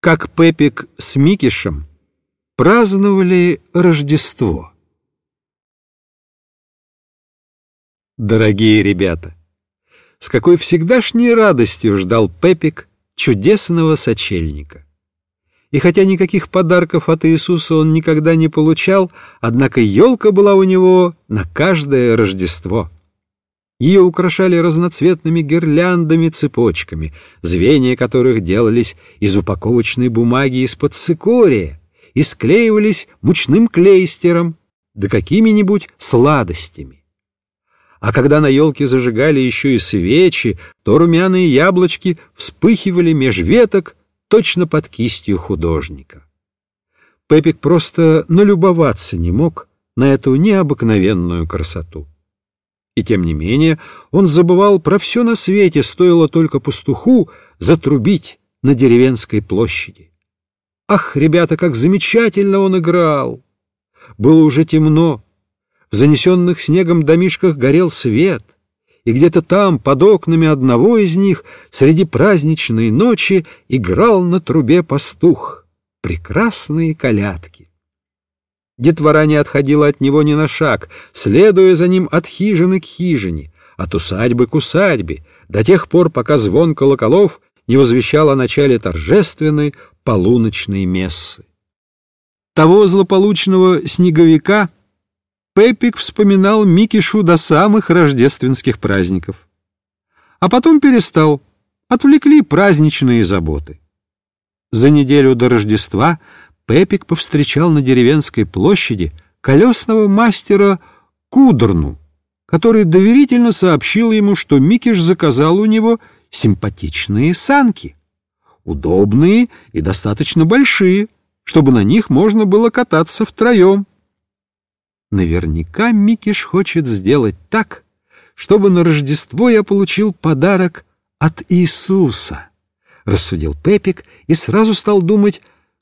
как Пепик с Микишем праздновали Рождество. Дорогие ребята, с какой всегдашней радостью ждал Пепик чудесного сочельника. И хотя никаких подарков от Иисуса он никогда не получал, однако елка была у него на каждое Рождество. Ее украшали разноцветными гирляндами-цепочками, звенья которых делались из упаковочной бумаги из-под цикория и склеивались мучным клейстером, да какими-нибудь сладостями. А когда на елке зажигали еще и свечи, то румяные яблочки вспыхивали меж веток точно под кистью художника. Пепик просто налюбоваться не мог на эту необыкновенную красоту. И тем не менее он забывал про все на свете, стоило только пастуху затрубить на деревенской площади. Ах, ребята, как замечательно он играл! Было уже темно, в занесенных снегом домишках горел свет, и где-то там, под окнами одного из них, среди праздничной ночи играл на трубе пастух. Прекрасные колядки. Детвора не отходила от него ни на шаг, следуя за ним от хижины к хижине, от усадьбы к усадьбе, до тех пор, пока звон колоколов не возвещал о начале торжественной полуночной мессы. Того злополучного снеговика Пеппик вспоминал Микишу до самых рождественских праздников. А потом перестал, отвлекли праздничные заботы. За неделю до Рождества Пепик повстречал на деревенской площади колесного мастера Кудрну, который доверительно сообщил ему, что Микиш заказал у него симпатичные санки, удобные и достаточно большие, чтобы на них можно было кататься втроем. Наверняка Микиш хочет сделать так, чтобы на Рождество я получил подарок от Иисуса, — рассудил Пепик и сразу стал думать,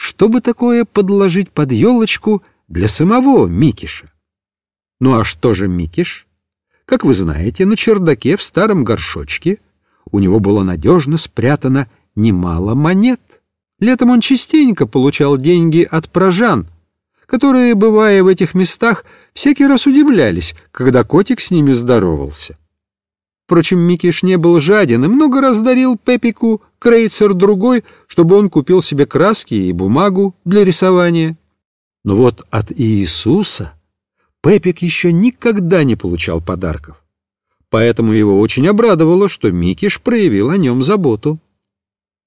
что бы такое подложить под елочку для самого Микиша? Ну а что же Микиш? Как вы знаете, на чердаке в старом горшочке у него было надежно спрятано немало монет. Летом он частенько получал деньги от прожан, которые, бывая в этих местах, всякий раз удивлялись, когда котик с ними здоровался. Впрочем, Микиш не был жаден и много раз дарил Пепику крейцер другой, чтобы он купил себе краски и бумагу для рисования. Но вот от Иисуса Пепик еще никогда не получал подарков. Поэтому его очень обрадовало, что Микиш проявил о нем заботу.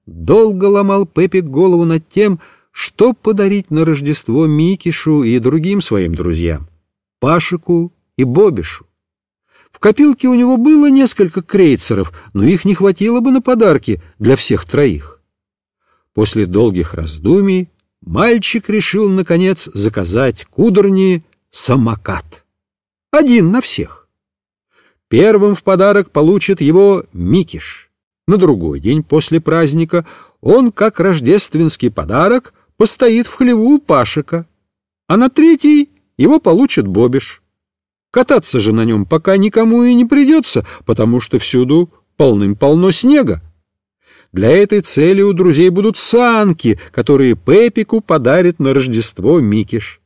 Долго ломал Пепик голову над тем, что подарить на Рождество Микишу и другим своим друзьям, Пашику и Бобишу. В копилке у него было несколько крейцеров, но их не хватило бы на подарки для всех троих. После долгих раздумий мальчик решил, наконец, заказать кудорни самокат. Один на всех. Первым в подарок получит его Микиш. На другой день после праздника он, как рождественский подарок, постоит в хлеву Пашика, а на третий его получит Бобиш. Кататься же на нем пока никому и не придется, потому что всюду полным-полно снега. Для этой цели у друзей будут санки, которые Пепику подарит на Рождество Микиш.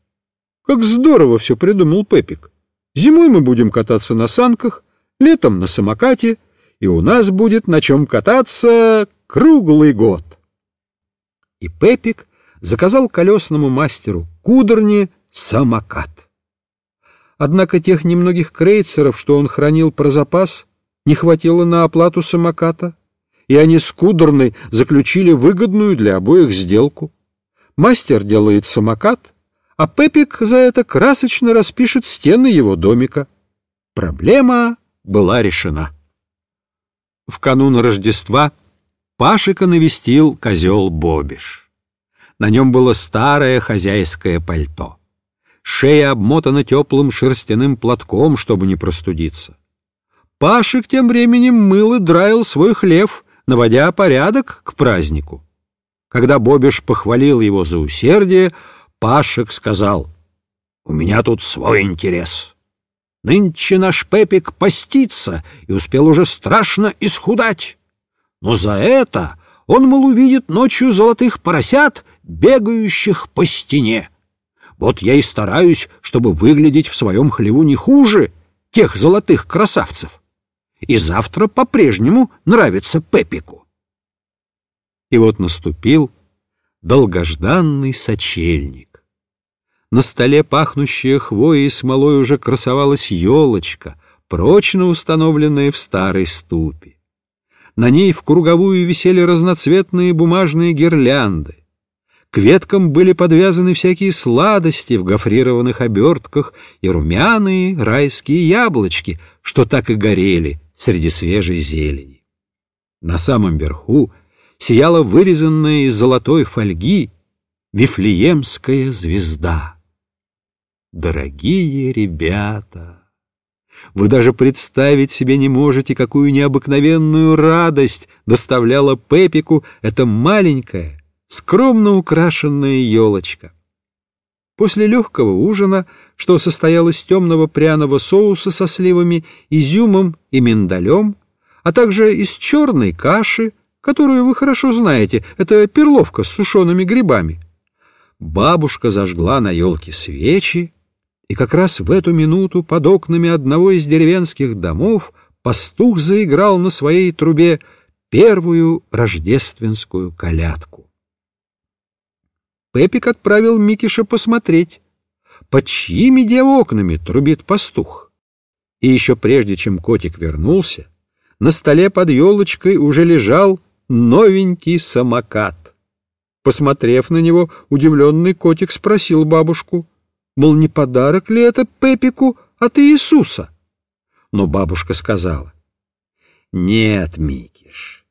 Как здорово все придумал Пепик. Зимой мы будем кататься на санках, летом на самокате, и у нас будет на чем кататься круглый год. И Пепик заказал колесному мастеру Кудорни самокат. Однако тех немногих крейцеров, что он хранил про запас, не хватило на оплату самоката, и они с Кудорной заключили выгодную для обоих сделку. Мастер делает самокат, а Пепик за это красочно распишет стены его домика. Проблема была решена. В канун Рождества Пашика навестил козел Бобиш. На нем было старое хозяйское пальто шея обмотана теплым шерстяным платком, чтобы не простудиться. Пашик тем временем мыл и драил свой хлев, наводя порядок к празднику. Когда Бобиш похвалил его за усердие, Пашик сказал, «У меня тут свой интерес. Нынче наш Пепик постится и успел уже страшно исхудать. Но за это он, мол, увидит ночью золотых поросят, бегающих по стене. Вот я и стараюсь, чтобы выглядеть в своем хлеву не хуже тех золотых красавцев. И завтра по-прежнему нравится Пепику. И вот наступил долгожданный сочельник. На столе, пахнущая хвоей и смолой, уже красовалась елочка, прочно установленная в старой ступе. На ней в круговую висели разноцветные бумажные гирлянды. К веткам были подвязаны всякие сладости в гофрированных обертках и румяные райские яблочки, что так и горели среди свежей зелени. На самом верху сияла вырезанная из золотой фольги Вифлеемская звезда. Дорогие ребята! Вы даже представить себе не можете, какую необыкновенную радость доставляла Пепику эта маленькая, скромно украшенная елочка. После легкого ужина, что состоял из темного пряного соуса со сливами, изюмом и миндалем, а также из черной каши, которую вы хорошо знаете, это перловка с сушеными грибами, бабушка зажгла на елке свечи, и как раз в эту минуту под окнами одного из деревенских домов пастух заиграл на своей трубе первую рождественскую колядку. Пепик отправил Микиша посмотреть, под чьими де окнами трубит пастух. И еще прежде, чем котик вернулся, на столе под елочкой уже лежал новенький самокат. Посмотрев на него, удивленный котик спросил бабушку, мол, не подарок ли это Пепику от Иисуса? Но бабушка сказала, «Нет, Микиш,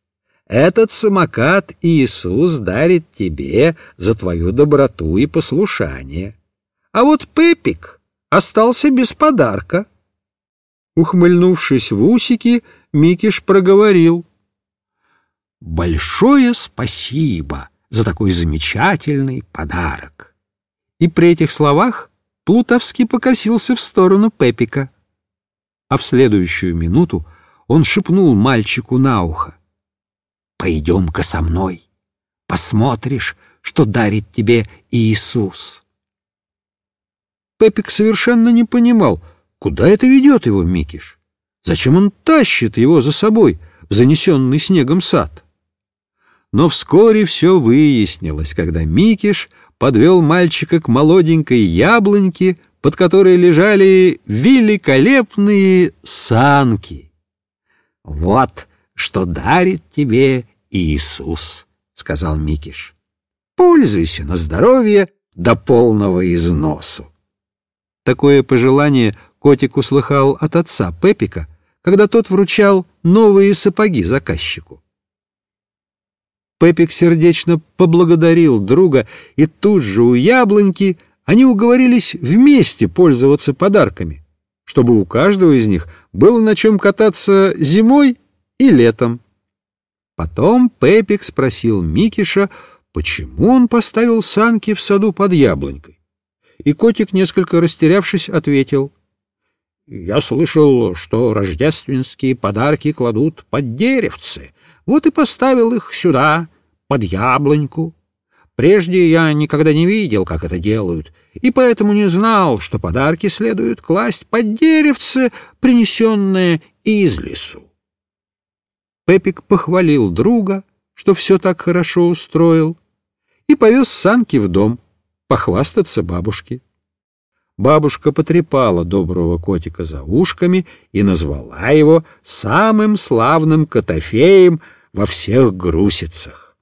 этот самокат Иисус дарит тебе за твою доброту и послушание. А вот Пепик остался без подарка. Ухмыльнувшись в усики, Микиш проговорил. «Большое спасибо за такой замечательный подарок!» И при этих словах Плутовский покосился в сторону Пепика. А в следующую минуту он шепнул мальчику на ухо. Пойдем-ка со мной, посмотришь, что дарит тебе Иисус. Пепик совершенно не понимал, куда это ведет его Микиш. Зачем он тащит его за собой в занесенный снегом сад? Но вскоре все выяснилось, когда Микиш подвел мальчика к молоденькой яблоньке, под которой лежали великолепные санки. «Вот что дарит тебе Иисус, — сказал Микиш. — Пользуйся на здоровье до полного износу. Такое пожелание котик услыхал от отца Пепика, когда тот вручал новые сапоги заказчику. Пепик сердечно поблагодарил друга, и тут же у яблоньки они уговорились вместе пользоваться подарками, чтобы у каждого из них было на чем кататься зимой и летом. Потом Пепик спросил Микиша, почему он поставил санки в саду под яблонькой. И котик, несколько растерявшись, ответил. «Я слышал, что рождественские подарки кладут под деревце, вот и поставил их сюда, под яблоньку. Прежде я никогда не видел, как это делают, и поэтому не знал, что подарки следует класть под деревце, принесенное из лесу. Пепик похвалил друга, что все так хорошо устроил, и повез санки в дом похвастаться бабушке. Бабушка потрепала доброго котика за ушками и назвала его самым славным котофеем во всех грусицах.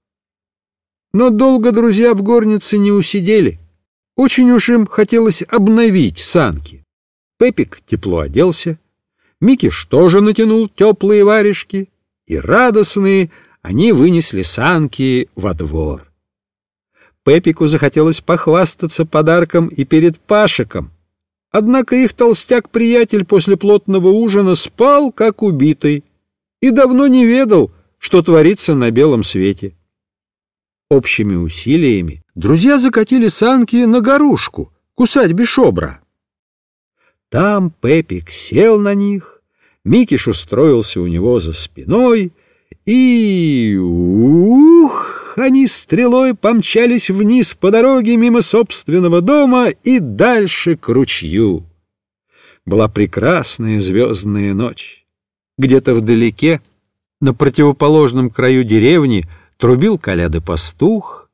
Но долго друзья в горнице не усидели. Очень уж им хотелось обновить санки. Пепик тепло оделся, Микиш тоже натянул теплые варежки, и радостные они вынесли санки во двор. Пепику захотелось похвастаться подарком и перед Пашиком, однако их толстяк-приятель после плотного ужина спал, как убитый, и давно не ведал, что творится на белом свете. Общими усилиями друзья закатили санки на горушку к усадьбе. Там Пепик сел на них, Микиш устроился у него за спиной, и... Ух! Они стрелой помчались вниз по дороге мимо собственного дома и дальше к ручью. Была прекрасная звездная ночь. Где-то вдалеке, на противоположном краю деревни, трубил коляды пастух,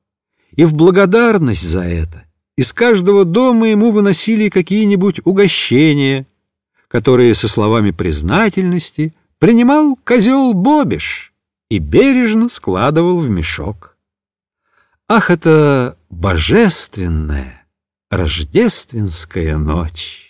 и в благодарность за это из каждого дома ему выносили какие-нибудь угощения, которые со словами признательности принимал козел Бобиш и бережно складывал в мешок. Ах, это божественная рождественская ночь!